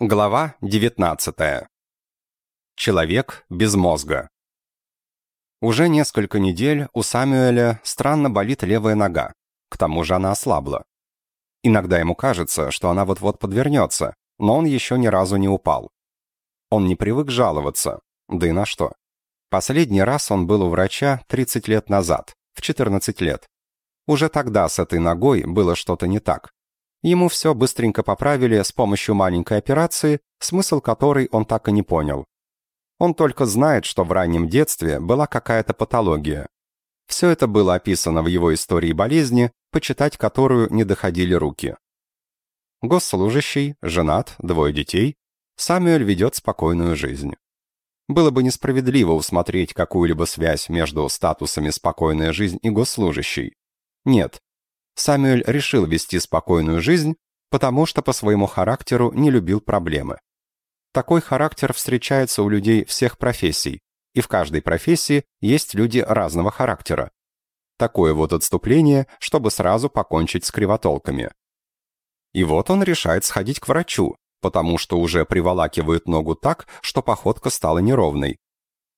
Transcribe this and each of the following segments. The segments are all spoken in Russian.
Глава 19. Человек без мозга. Уже несколько недель у Самюэля странно болит левая нога. К тому же она ослабла. Иногда ему кажется, что она вот-вот подвернется, но он еще ни разу не упал. Он не привык жаловаться. Да и на что. Последний раз он был у врача 30 лет назад, в 14 лет. Уже тогда с этой ногой было что-то не так. Ему все быстренько поправили с помощью маленькой операции, смысл которой он так и не понял. Он только знает, что в раннем детстве была какая-то патология. Все это было описано в его истории болезни, почитать которую не доходили руки. Госслужащий, женат, двое детей. Самюэль ведет спокойную жизнь. Было бы несправедливо усмотреть какую-либо связь между статусами «спокойная жизнь» и «госслужащий». Нет, Самюэль решил вести спокойную жизнь, потому что по своему характеру не любил проблемы. Такой характер встречается у людей всех профессий, и в каждой профессии есть люди разного характера. Такое вот отступление, чтобы сразу покончить с кривотолками. И вот он решает сходить к врачу, потому что уже приволакивает ногу так, что походка стала неровной.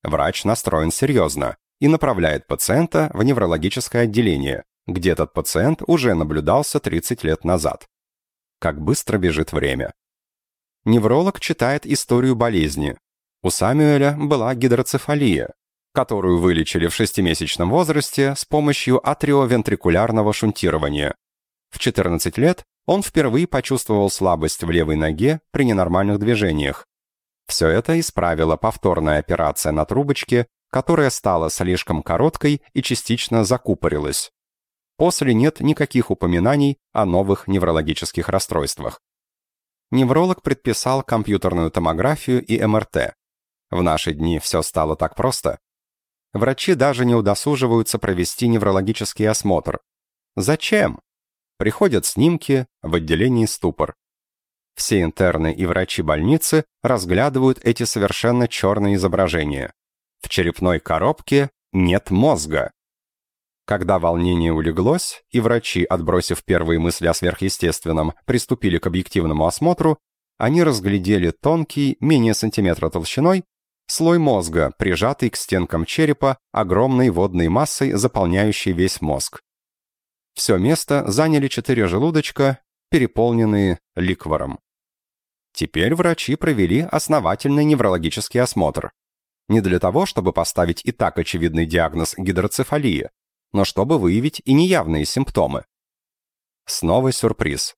Врач настроен серьезно и направляет пациента в неврологическое отделение, где этот пациент уже наблюдался 30 лет назад. Как быстро бежит время. Невролог читает историю болезни. У Самюэля была гидроцефалия, которую вылечили в шестимесячном возрасте с помощью атриовентрикулярного шунтирования. В 14 лет он впервые почувствовал слабость в левой ноге при ненормальных движениях. Все это исправила повторная операция на трубочке, которая стала слишком короткой и частично закупорилась. После нет никаких упоминаний о новых неврологических расстройствах. Невролог предписал компьютерную томографию и МРТ. В наши дни все стало так просто. Врачи даже не удосуживаются провести неврологический осмотр. Зачем? Приходят снимки, в отделении ступор. Все интерны и врачи больницы разглядывают эти совершенно черные изображения. В черепной коробке нет мозга. Когда волнение улеглось, и врачи, отбросив первые мысли о сверхъестественном, приступили к объективному осмотру, они разглядели тонкий, менее сантиметра толщиной, слой мозга, прижатый к стенкам черепа огромной водной массой, заполняющей весь мозг. Все место заняли четыре желудочка, переполненные ликвором. Теперь врачи провели основательный неврологический осмотр. Не для того, чтобы поставить и так очевидный диагноз гидроцефалия, но чтобы выявить и неявные симптомы. Снова сюрприз.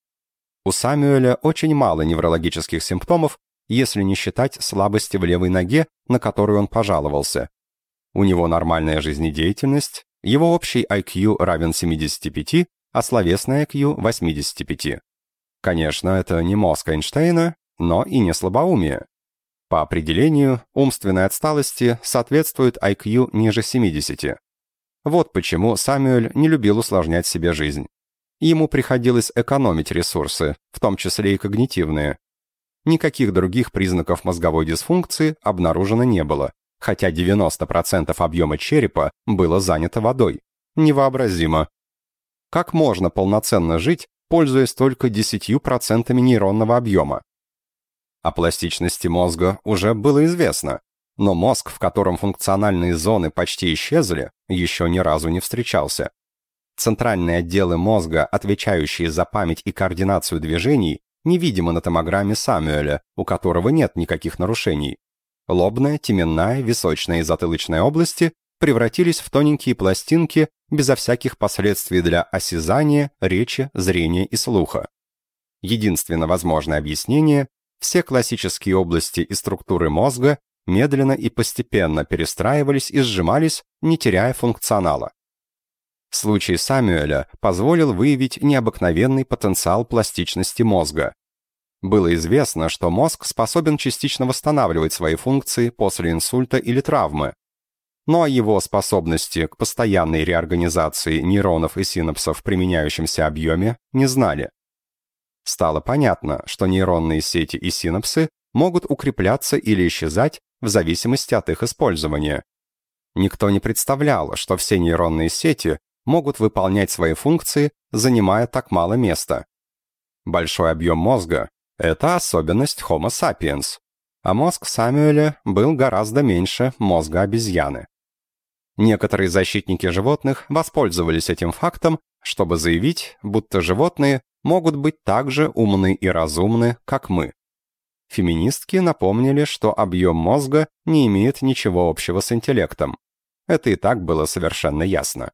У Самюэля очень мало неврологических симптомов, если не считать слабости в левой ноге, на которую он пожаловался. У него нормальная жизнедеятельность, его общий IQ равен 75, а словесный IQ 85. Конечно, это не мозг Эйнштейна, но и не слабоумие. По определению, умственной отсталости соответствует IQ ниже 70. Вот почему Самюэль не любил усложнять себе жизнь. Ему приходилось экономить ресурсы, в том числе и когнитивные. Никаких других признаков мозговой дисфункции обнаружено не было, хотя 90% объема черепа было занято водой. Невообразимо. Как можно полноценно жить, пользуясь только 10% нейронного объема? О пластичности мозга уже было известно, но мозг, в котором функциональные зоны почти исчезли, еще ни разу не встречался. Центральные отделы мозга, отвечающие за память и координацию движений, невидимы на томограмме Самюэля, у которого нет никаких нарушений. Лобная, теменная, височная и затылочная области превратились в тоненькие пластинки безо всяких последствий для осязания, речи, зрения и слуха. Единственно возможное объяснение – все классические области и структуры мозга медленно и постепенно перестраивались и сжимались, не теряя функционала. Случай Самюэля позволил выявить необыкновенный потенциал пластичности мозга. Было известно, что мозг способен частично восстанавливать свои функции после инсульта или травмы, но о его способности к постоянной реорганизации нейронов и синапсов в применяющемся объеме не знали. Стало понятно, что нейронные сети и синапсы могут укрепляться или исчезать в зависимости от их использования. Никто не представлял, что все нейронные сети могут выполнять свои функции, занимая так мало места. Большой объем мозга – Это особенность Homo sapiens, а мозг Самюэля был гораздо меньше мозга обезьяны. Некоторые защитники животных воспользовались этим фактом, чтобы заявить, будто животные могут быть так же умны и разумны, как мы. Феминистки напомнили, что объем мозга не имеет ничего общего с интеллектом. Это и так было совершенно ясно.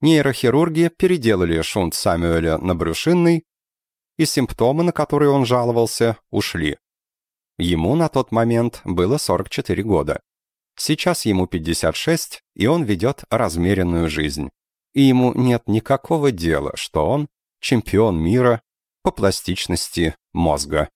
Нейрохирурги переделали шунт Самюэля на брюшинный, и симптомы, на которые он жаловался, ушли. Ему на тот момент было 44 года. Сейчас ему 56, и он ведет размеренную жизнь. И ему нет никакого дела, что он чемпион мира по пластичности мозга.